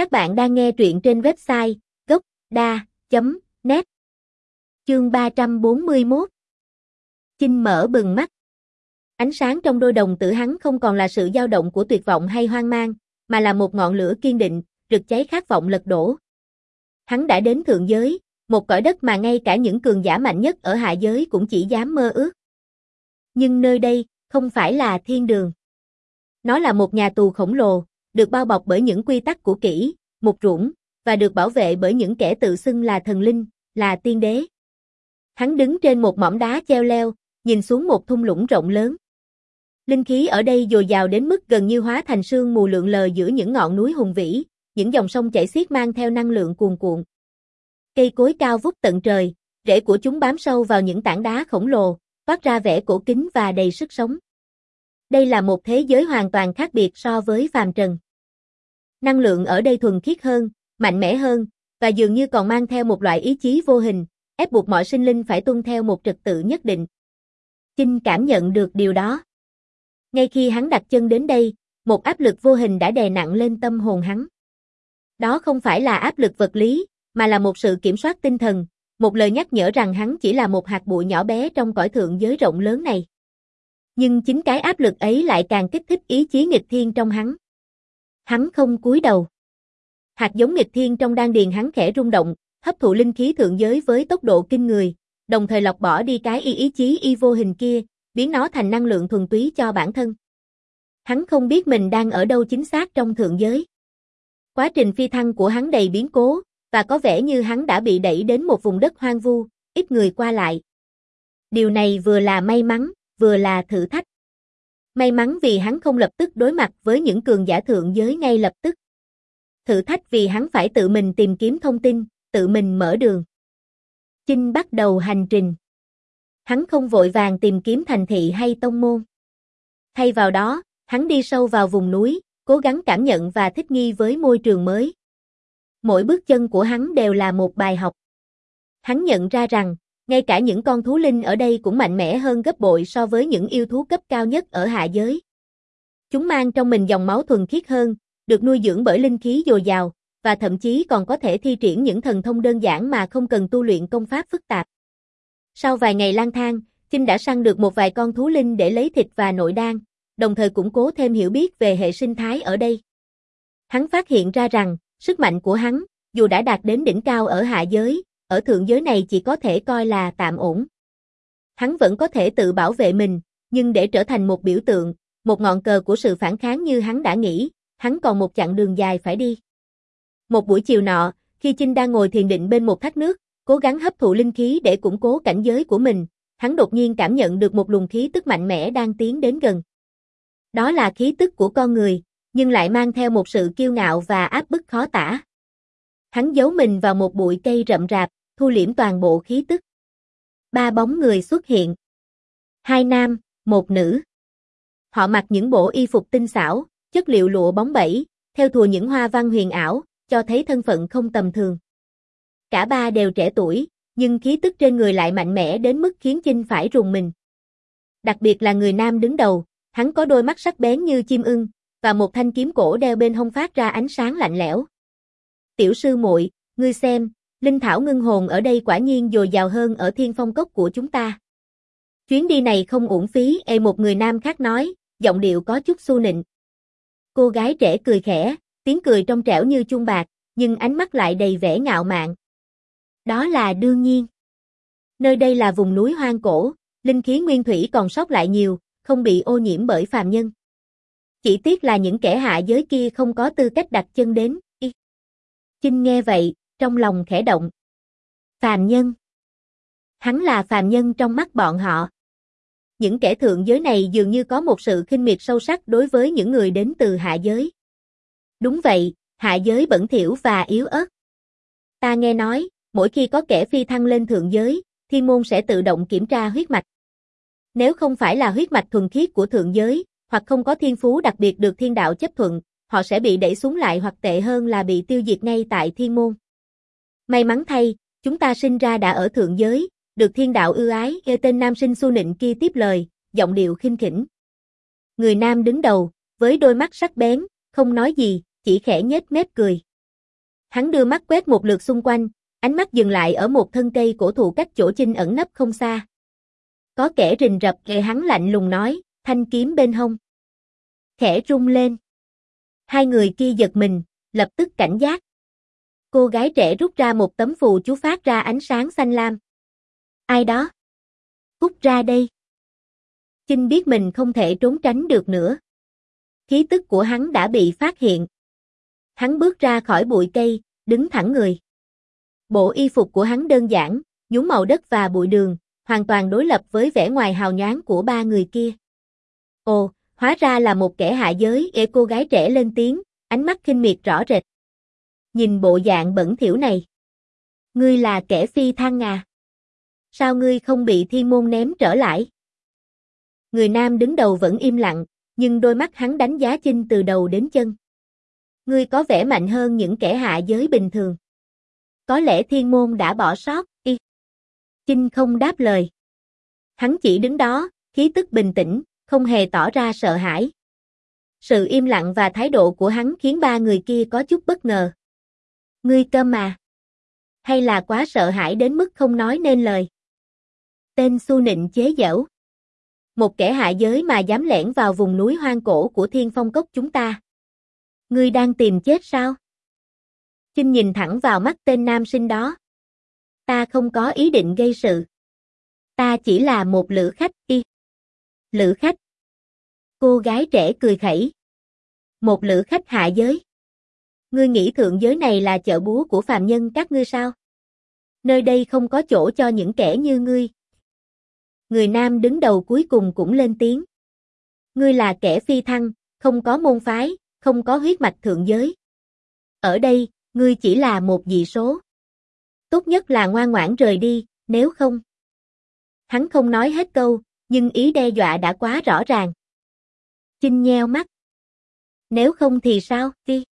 Các bạn đang nghe truyện trên website gốc.da.net Chương 341 Chinh mở bừng mắt Ánh sáng trong đôi đồng tử hắn không còn là sự dao động của tuyệt vọng hay hoang mang, mà là một ngọn lửa kiên định, rực cháy khát vọng lật đổ. Hắn đã đến thượng giới, một cõi đất mà ngay cả những cường giả mạnh nhất ở hạ giới cũng chỉ dám mơ ước. Nhưng nơi đây, không phải là thiên đường. Nó là một nhà tù khổng lồ, được bao bọc bởi những quy tắc của kỹ, mục rũng, và được bảo vệ bởi những kẻ tự xưng là thần linh, là tiên đế. Hắn đứng trên một mỏm đá treo leo, nhìn xuống một thung lũng rộng lớn. Linh khí ở đây dồi dào đến mức gần như hóa thành sương mù lượng lờ giữa những ngọn núi hùng vĩ, những dòng sông chảy xiết mang theo năng lượng cuồn cuộn. Cây cối cao vút tận trời, rễ của chúng bám sâu vào những tảng đá khổng lồ, toát ra vẻ cổ kính và đầy sức sống. Đây là một thế giới hoàn toàn khác biệt so với phàm trần. Năng lượng ở đây thuần khiết hơn, mạnh mẽ hơn, và dường như còn mang theo một loại ý chí vô hình, ép buộc mọi sinh linh phải tuân theo một trật tự nhất định. Chinh cảm nhận được điều đó. Ngay khi hắn đặt chân đến đây, một áp lực vô hình đã đè nặng lên tâm hồn hắn. Đó không phải là áp lực vật lý, mà là một sự kiểm soát tinh thần, một lời nhắc nhở rằng hắn chỉ là một hạt bụi nhỏ bé trong cõi thượng giới rộng lớn này. Nhưng chính cái áp lực ấy lại càng kích thích ý chí nghịch thiên trong hắn. Hắn không cúi đầu. Hạt giống nghịch thiên trong đan điền hắn khẽ rung động, hấp thụ linh khí thượng giới với tốc độ kinh người, đồng thời lọc bỏ đi cái y ý chí y vô hình kia, biến nó thành năng lượng thuần túy cho bản thân. Hắn không biết mình đang ở đâu chính xác trong thượng giới. Quá trình phi thăng của hắn đầy biến cố, và có vẻ như hắn đã bị đẩy đến một vùng đất hoang vu, ít người qua lại. Điều này vừa là may mắn, vừa là thử thách. May mắn vì hắn không lập tức đối mặt với những cường giả thượng giới ngay lập tức. Thử thách vì hắn phải tự mình tìm kiếm thông tin, tự mình mở đường. Chinh bắt đầu hành trình. Hắn không vội vàng tìm kiếm thành thị hay tông môn. Thay vào đó, hắn đi sâu vào vùng núi, cố gắng cảm nhận và thích nghi với môi trường mới. Mỗi bước chân của hắn đều là một bài học. Hắn nhận ra rằng, ngay cả những con thú linh ở đây cũng mạnh mẽ hơn gấp bội so với những yêu thú cấp cao nhất ở hạ giới. Chúng mang trong mình dòng máu thuần khiết hơn, được nuôi dưỡng bởi linh khí dồi dào, và thậm chí còn có thể thi triển những thần thông đơn giản mà không cần tu luyện công pháp phức tạp. Sau vài ngày lang thang, Chinh đã săn được một vài con thú linh để lấy thịt và nội đan, đồng thời củng cố thêm hiểu biết về hệ sinh thái ở đây. Hắn phát hiện ra rằng, sức mạnh của hắn, dù đã đạt đến đỉnh cao ở hạ giới, ở thượng giới này chỉ có thể coi là tạm ổn. Hắn vẫn có thể tự bảo vệ mình, nhưng để trở thành một biểu tượng, một ngọn cờ của sự phản kháng như hắn đã nghĩ, hắn còn một chặng đường dài phải đi. Một buổi chiều nọ, khi Chinh đang ngồi thiền định bên một thác nước, cố gắng hấp thụ linh khí để củng cố cảnh giới của mình, hắn đột nhiên cảm nhận được một luồng khí tức mạnh mẽ đang tiến đến gần. Đó là khí tức của con người, nhưng lại mang theo một sự kiêu ngạo và áp bức khó tả. Hắn giấu mình vào một bụi cây rậm rạp, thu liễm toàn bộ khí tức. Ba bóng người xuất hiện. Hai nam, một nữ. Họ mặc những bộ y phục tinh xảo, chất liệu lụa bóng bẩy, theo thùa những hoa văn huyền ảo, cho thấy thân phận không tầm thường. Cả ba đều trẻ tuổi, nhưng khí tức trên người lại mạnh mẽ đến mức khiến Chinh phải rùng mình. Đặc biệt là người nam đứng đầu, hắn có đôi mắt sắc bén như chim ưng, và một thanh kiếm cổ đeo bên hông phát ra ánh sáng lạnh lẽo. Tiểu sư muội, ngươi xem, linh thảo ngưng hồn ở đây quả nhiên dồi dào hơn ở thiên phong cốc của chúng ta. Chuyến đi này không uổng phí, e một người nam khác nói, giọng điệu có chút xu nịnh. Cô gái trẻ cười khẽ, tiếng cười trong trẻo như chuông bạc, nhưng ánh mắt lại đầy vẻ ngạo mạn. Đó là đương nhiên. Nơi đây là vùng núi hoang cổ, linh khí nguyên thủy còn sót lại nhiều, không bị ô nhiễm bởi phàm nhân. Chỉ tiếc là những kẻ hạ giới kia không có tư cách đặt chân đến. Y. Chinh nghe vậy, trong lòng khẽ động. Phàm nhân. Hắn là phàm nhân trong mắt bọn họ. Những kẻ thượng giới này dường như có một sự khinh miệt sâu sắc đối với những người đến từ hạ giới. Đúng vậy, hạ giới bẩn thỉu và yếu ớt. Ta nghe nói, mỗi khi có kẻ phi thăng lên thượng giới, thiên môn sẽ tự động kiểm tra huyết mạch. Nếu không phải là huyết mạch thuần khiết của thượng giới, hoặc không có thiên phú đặc biệt được thiên đạo chấp thuận, họ sẽ bị đẩy xuống lại hoặc tệ hơn là bị tiêu diệt ngay tại thiên môn. May mắn thay, chúng ta sinh ra đã ở thượng giới, được thiên đạo ưu ái, nghe tên nam sinh su nịnh kia tiếp lời, giọng điệu khinh khỉnh. Người nam đứng đầu, với đôi mắt sắc bén, không nói gì, chỉ khẽ nhếch mép cười. Hắn đưa mắt quét một lượt xung quanh, ánh mắt dừng lại ở một thân cây cổ thụ cách chỗ chinh ẩn nấp không xa. Có kẻ rình rập kề hắn lạnh lùng nói, thanh kiếm bên hông. Khẽ rung lên. Hai người kia giật mình, lập tức cảnh giác. Cô gái trẻ rút ra một tấm phù chú phát ra ánh sáng xanh lam. Ai đó? Cút ra đây. Chinh biết mình không thể trốn tránh được nữa. Khí tức của hắn đã bị phát hiện. Hắn bước ra khỏi bụi cây, đứng thẳng người. Bộ y phục của hắn đơn giản, nhúng màu đất và bụi đường, hoàn toàn đối lập với vẻ ngoài hào nhoáng của ba người kia. Ồ, hóa ra là một kẻ hạ giới, E cô gái trẻ lên tiếng, ánh mắt kinh miệt rõ rệt. Nhìn bộ dạng bẩn thỉu này. Ngươi là kẻ phi thăng à? Sao ngươi không bị thiên môn ném trở lại? Người nam đứng đầu vẫn im lặng, nhưng đôi mắt hắn đánh giá Chinh từ đầu đến chân. Ngươi có vẻ mạnh hơn những kẻ hạ giới bình thường. Có lẽ thiên môn đã bỏ sót, y. Chinh không đáp lời. Hắn chỉ đứng đó, khí tức bình tĩnh, không hề tỏ ra sợ hãi. Sự im lặng và thái độ của hắn khiến ba người kia có chút bất ngờ. Ngươi cơ mà. Hay là quá sợ hãi đến mức không nói nên lời. Tên su nịnh chế giễu. Một kẻ hạ giới mà dám lẻn vào vùng núi hoang cổ của thiên phong cốc chúng ta. Ngươi đang tìm chết sao? Chinh nhìn thẳng vào mắt tên nam sinh đó. Ta không có ý định gây sự. Ta chỉ là một lữ khách y. Lữ khách. Cô gái trẻ cười khẩy. Một lữ khách hạ giới. Ngươi nghĩ thượng giới này là chợ búa của phàm nhân các ngươi sao? Nơi đây không có chỗ cho những kẻ như ngươi. Người nam đứng đầu cuối cùng cũng lên tiếng. Ngươi là kẻ phi thăng, không có môn phái, không có huyết mạch thượng giới. Ở đây, ngươi chỉ là một dị số. Tốt nhất là ngoan ngoãn rời đi, nếu không. Hắn không nói hết câu, nhưng ý đe dọa đã quá rõ ràng. Chinh nheo mắt. Nếu không thì sao, đi.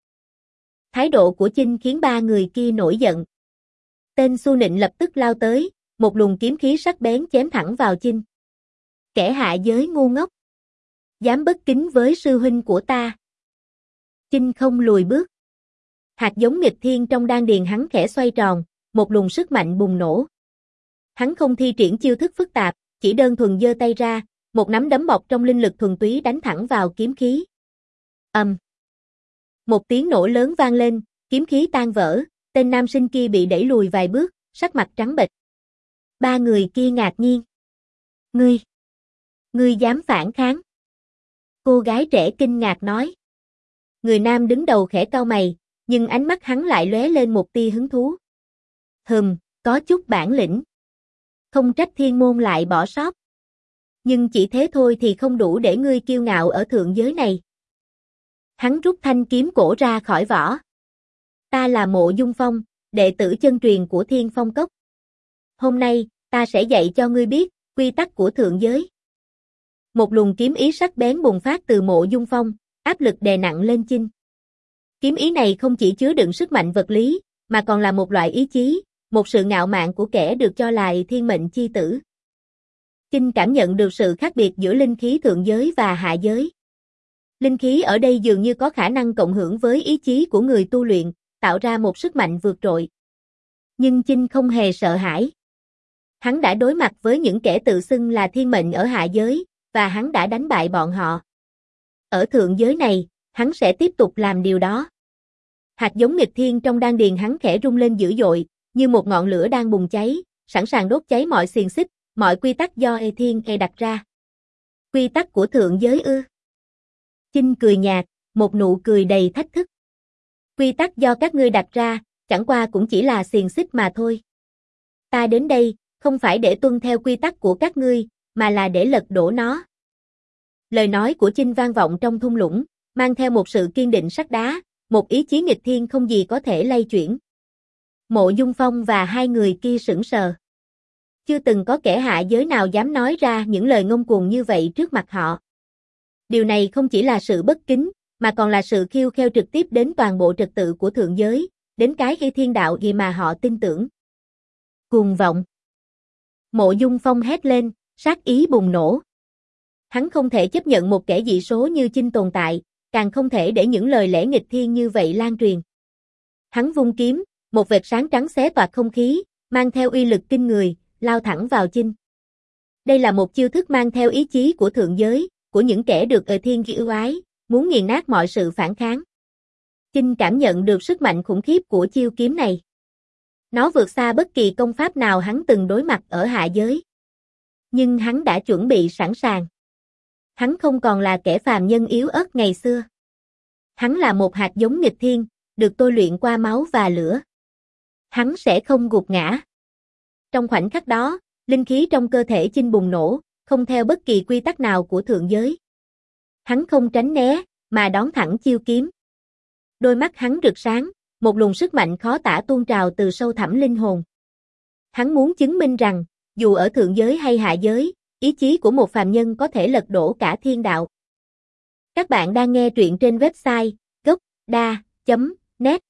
Thái độ của Chinh khiến ba người kia nổi giận. Tên Su Nịnh lập tức lao tới, một luồng kiếm khí sắc bén chém thẳng vào Chinh. Kẻ hạ giới ngu ngốc. Dám bất kính với sư huynh của ta. Chinh không lùi bước. Hạt giống nghịch thiên trong đan điền hắn khẽ xoay tròn, một luồng sức mạnh bùng nổ. Hắn không thi triển chiêu thức phức tạp, chỉ đơn thuần giơ tay ra, một nắm đấm bọc trong linh lực thuần túy đánh thẳng vào kiếm khí. Ầm. Um. Một tiếng nổ lớn vang lên, kiếm khí tan vỡ, tên nam sinh kia bị đẩy lùi vài bước, sắc mặt trắng bệch. Ba người kia ngạc nhiên. Ngươi, ngươi dám phản kháng? Cô gái trẻ kinh ngạc nói. Người nam đứng đầu khẽ cau mày, nhưng ánh mắt hắn lại lóe lên một tia hứng thú. Hừm, có chút bản lĩnh. Không trách thiên môn lại bỏ sót. Nhưng chỉ thế thôi thì không đủ để ngươi kiêu ngạo ở thượng giới này. Hắn rút thanh kiếm cổ ra khỏi vỏ. Ta là mộ dung phong, đệ tử chân truyền của thiên phong cốc. Hôm nay, ta sẽ dạy cho ngươi biết, quy tắc của thượng giới. Một luồng kiếm ý sắc bén bùng phát từ mộ dung phong, áp lực đè nặng lên chinh. Kiếm ý này không chỉ chứa đựng sức mạnh vật lý, mà còn là một loại ý chí, một sự ngạo mạn của kẻ được cho là thiên mệnh chi tử. Kinh cảm nhận được sự khác biệt giữa linh khí thượng giới và hạ giới. Linh khí ở đây dường như có khả năng cộng hưởng với ý chí của người tu luyện, tạo ra một sức mạnh vượt trội. Nhưng Chinh không hề sợ hãi. Hắn đã đối mặt với những kẻ tự xưng là thiên mệnh ở hạ giới, và hắn đã đánh bại bọn họ. Ở thượng giới này, hắn sẽ tiếp tục làm điều đó. Hạt giống nghịch thiên trong đan điền hắn khẽ rung lên dữ dội, như một ngọn lửa đang bùng cháy, sẵn sàng đốt cháy mọi xiềng xích, mọi quy tắc do E Thiên E đặt ra. Quy tắc của thượng giới ư? Chinh cười nhạt, một nụ cười đầy thách thức. Quy tắc do các ngươi đặt ra, chẳng qua cũng chỉ là xiềng xích mà thôi. Ta đến đây, không phải để tuân theo quy tắc của các ngươi, mà là để lật đổ nó. Lời nói của Chinh vang vọng trong thung lũng, mang theo một sự kiên định sắt đá, một ý chí nghịch thiên không gì có thể lay chuyển. Mộ Dung Phong và hai người kia sững sờ. Chưa từng có kẻ hạ giới nào dám nói ra những lời ngông cuồng như vậy trước mặt họ. Điều này không chỉ là sự bất kính, mà còn là sự khiêu kheo trực tiếp đến toàn bộ trật tự của thượng giới, đến cái khi thiên đạo gì mà họ tin tưởng. Cuồng vọng. Mộ Dung Phong hét lên, sát ý bùng nổ. Hắn không thể chấp nhận một kẻ dị số như Chinh tồn tại, càng không thể để những lời lẽ nghịch thiên như vậy lan truyền. Hắn vung kiếm, một vệt sáng trắng xé toạc không khí, mang theo uy lực kinh người, lao thẳng vào Chinh. Đây là một chiêu thức mang theo ý chí của thượng giới, của những kẻ được ở thiên ưu ái, muốn nghiền nát mọi sự phản kháng. Chinh cảm nhận được sức mạnh khủng khiếp của chiêu kiếm này. Nó vượt xa bất kỳ công pháp nào hắn từng đối mặt ở hạ giới. Nhưng hắn đã chuẩn bị sẵn sàng. Hắn không còn là kẻ phàm nhân yếu ớt ngày xưa. Hắn là một hạt giống nghịch thiên, được tôi luyện qua máu và lửa. Hắn sẽ không gục ngã. Trong khoảnh khắc đó, linh khí trong cơ thể chinh bùng nổ, không theo bất kỳ quy tắc nào của thượng giới. Hắn không tránh né, mà đón thẳng chiêu kiếm. Đôi mắt hắn rực sáng, một luồng sức mạnh khó tả tuôn trào từ sâu thẳm linh hồn. Hắn muốn chứng minh rằng, dù ở thượng giới hay hạ giới, ý chí của một phàm nhân có thể lật đổ cả thiên đạo. Các bạn đang nghe truyện trên website gocda.net